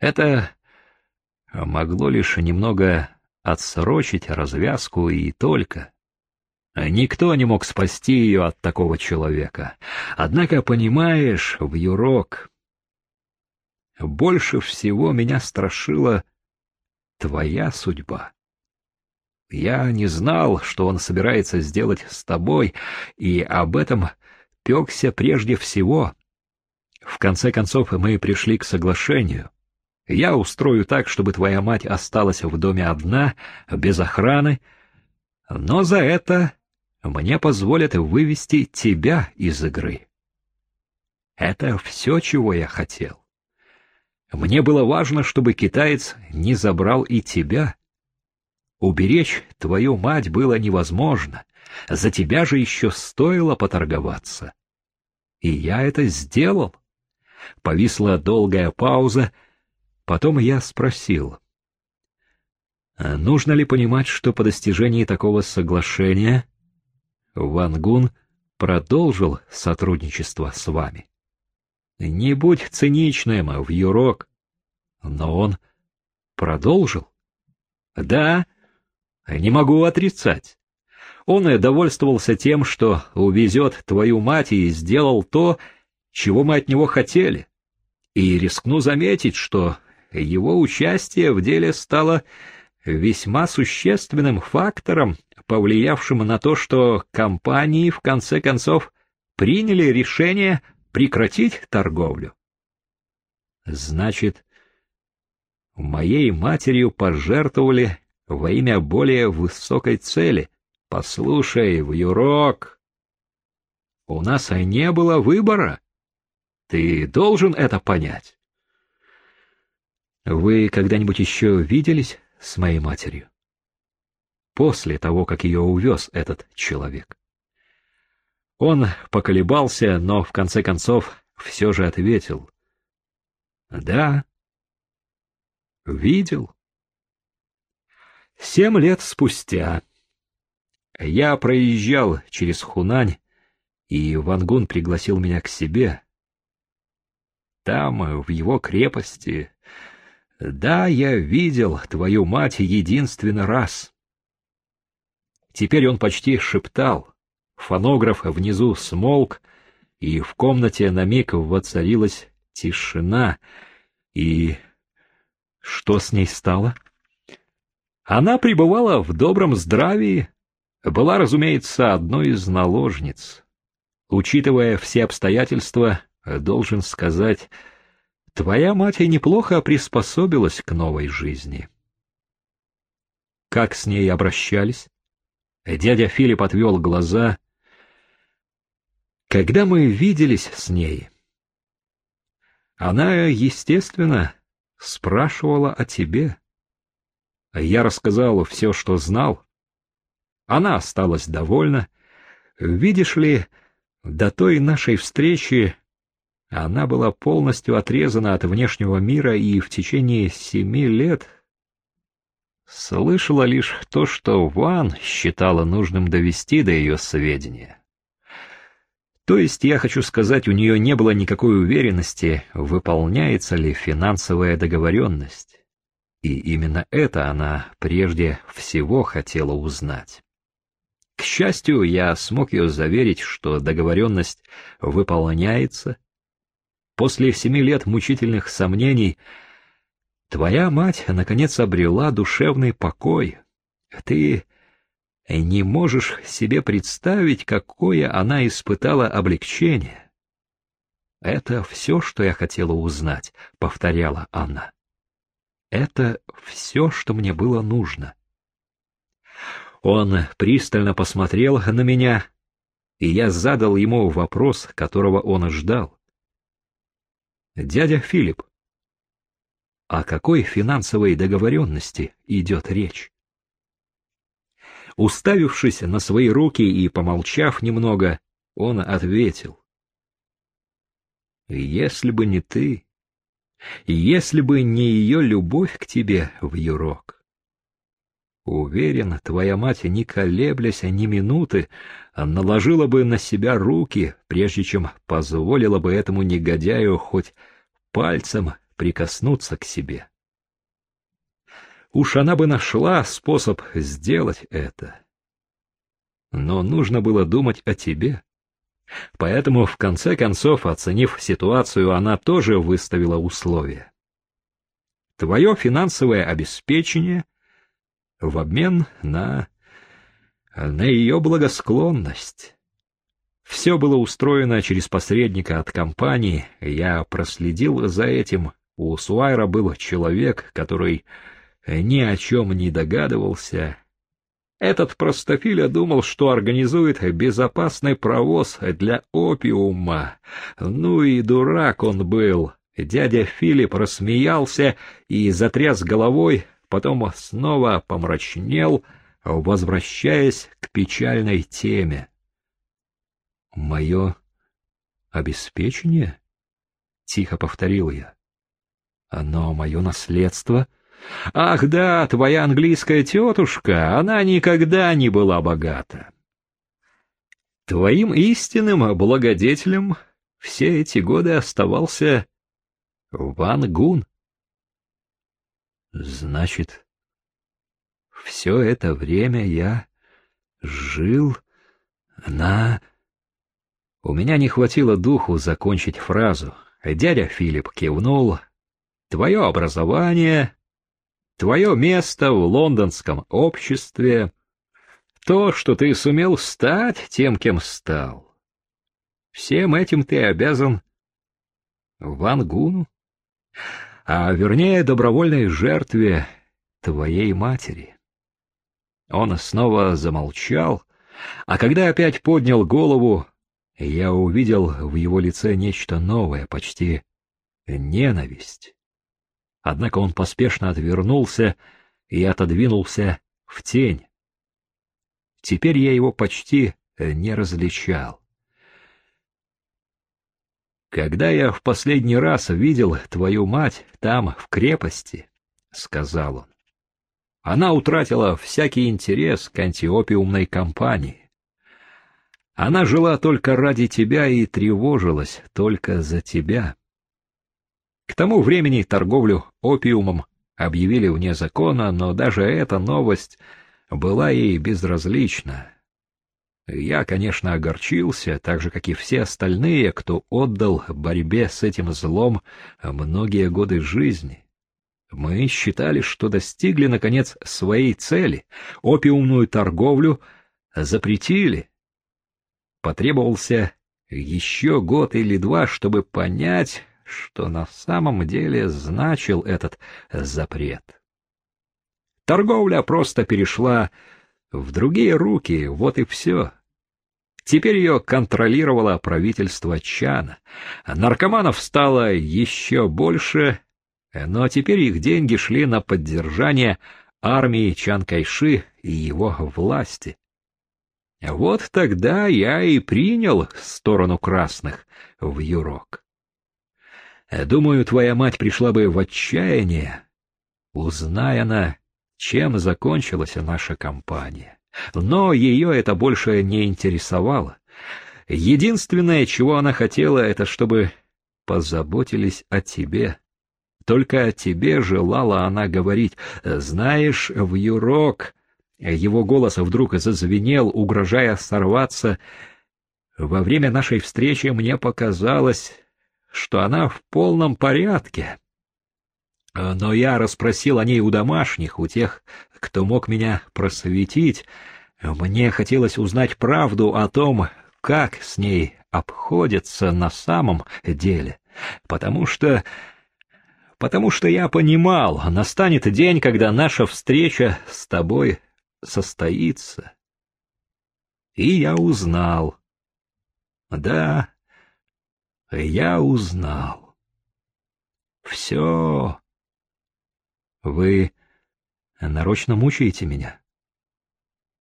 Это могло лишь немного отсрочить развязку и только. Никто не мог спасти ее от такого человека. Однако, понимаешь, в юрок больше всего меня страшила твоя судьба. Я не знал, что он собирается сделать с тобой, и об этом пекся прежде всего. В конце концов, мы пришли к соглашению. Я устрою так, чтобы твоя мать осталась в доме одна, без охраны, но за это мне позволят вывести тебя из игры. Это все, чего я хотел. Мне было важно, чтобы китаец не забрал и тебя. Уберечь твою мать было невозможно, за тебя же еще стоило поторговаться. И я это сделал. Повисла долгая пауза, потом я спросил. «А нужно ли понимать, что по достижении такого соглашения Ван Гун продолжил сотрудничество с вами? Не будь циничным, в юрок. Но он продолжил. Да, не могу отрицать. Он и довольствовался тем, что увезет твою мать и сделал то, чего мы от него хотели. И рискну заметить, что его участие в деле стало весьма существенным фактором, повлиявшим на то, что компании в конце концов приняли решение прекратить торговлю. Значит, моей матерью пожертвовали во имя более высокой цели. Послушай, Вьюрок, у нас и не было выбора. Ты должен это понять. Вы когда-нибудь еще виделись с моей матерью? После того, как ее увез этот человек. Он поколебался, но в конце концов все же ответил. Да, видел. Семь лет спустя я проезжал через Хунань, и Вангун пригласил меня к себе. Там, в его крепости, да, я видел твою мать единственный раз. Теперь он почти шептал. Фонограф внизу смолк, и в комнате на миг воцарилась тишина. И что с ней стало? Она пребывала в добром здравии, была, разумеется, одной из наложниц. Учитывая все обстоятельства, должен сказать, твоя мать неплохо приспособилась к новой жизни. Как с ней обращались? Дядя Филипп отвел глаза. Когда мы виделись с ней, она, естественно, спрашивала о тебе. Я рассказал все, что знал. Она осталась довольна. Видишь ли, до той нашей встречи она была полностью отрезана от внешнего мира и в течение семи лет слышала лишь то, что Ван считала нужным довести до ее сведения. То есть, я хочу сказать, у нее не было никакой уверенности, выполняется ли финансовая договоренность. И именно это она прежде всего хотела узнать. К счастью, я смог ее заверить, что договоренность выполняется. После семи лет мучительных сомнений твоя мать наконец обрела душевный покой. Ты не можешь себе представить, какое она испытала облегчение. Это все, что я хотела узнать, повторяла она. Это все, что мне было нужно. Он пристально посмотрел на меня, и я задал ему вопрос, которого он ждал. «Дядя Филипп, о какой финансовой договоренности идет речь?» Уставившись на свои руки и помолчав немного, он ответил. «Если бы не ты, если бы не ее любовь к тебе в юрок, Уверен, твоя мать, не колеблясь ни минуты, наложила бы на себя руки, прежде чем позволила бы этому негодяю хоть пальцем прикоснуться к себе. Уж она бы нашла способ сделать это. Но нужно было думать о тебе. Поэтому, в конце концов, оценив ситуацию, она тоже выставила условия. Твое финансовое обеспечение в обмен на... на ее благосклонность. Все было устроено через посредника от компании, я проследил за этим. У Суайра был человек, который ни о чем не догадывался. Этот простофиля думал, что организует безопасный провоз для опиума. Ну и дурак он был. Дядя Филипп рассмеялся и затряс головой, потом снова помрачнел, возвращаясь к печальной теме. «Мое обеспечение?» — тихо повторил я. «Но мое наследство...» «Ах да, твоя английская тетушка, она никогда не была богата». Твоим истинным благодетелем все эти годы оставался Ван Гун. Значит, все это время я жил на... У меня не хватило духу закончить фразу. Дядя Филипп кивнул. Твое образование, твое место в лондонском обществе, то, что ты сумел стать тем, кем стал. Всем этим ты обязан Ван Гуну а вернее добровольной жертве твоей матери. Он снова замолчал, а когда опять поднял голову, я увидел в его лице нечто новое, почти ненависть. Однако он поспешно отвернулся и отодвинулся в тень. Теперь я его почти не различал. Когда я в последний раз видел твою мать там, в крепости, — сказал он, — она утратила всякий интерес к антиопиумной кампании. Она жила только ради тебя и тревожилась только за тебя. К тому времени торговлю опиумом объявили вне закона, но даже эта новость была ей безразлична. Я, конечно, огорчился, так же, как и все остальные, кто отдал борьбе с этим злом многие годы жизни. Мы считали, что достигли, наконец, своей цели. Опиумную торговлю запретили. Потребовался еще год или два, чтобы понять, что на самом деле значил этот запрет. Торговля просто перешла в другие руки, вот и все. Теперь ее контролировало правительство Чана. Наркоманов стало еще больше, но теперь их деньги шли на поддержание армии Чан Кайши и его власти. Вот тогда я и принял сторону красных в Юрок. Думаю, твоя мать пришла бы в отчаяние, узная она, чем закончилась наша кампания. Но ее это больше не интересовало. Единственное, чего она хотела, это чтобы позаботились о тебе. Только о тебе желала она говорить. Знаешь, в юрок... Его голос вдруг зазвенел, угрожая сорваться. Во время нашей встречи мне показалось, что она в полном порядке. Но я расспросил о ней у домашних, у тех, кто мог меня просветить. Мне хотелось узнать правду о том, как с ней обходятся на самом деле, потому что... потому что я понимал, настанет день, когда наша встреча с тобой состоится. И я узнал. Да, я узнал. Все. Вы нарочно мучаете меня?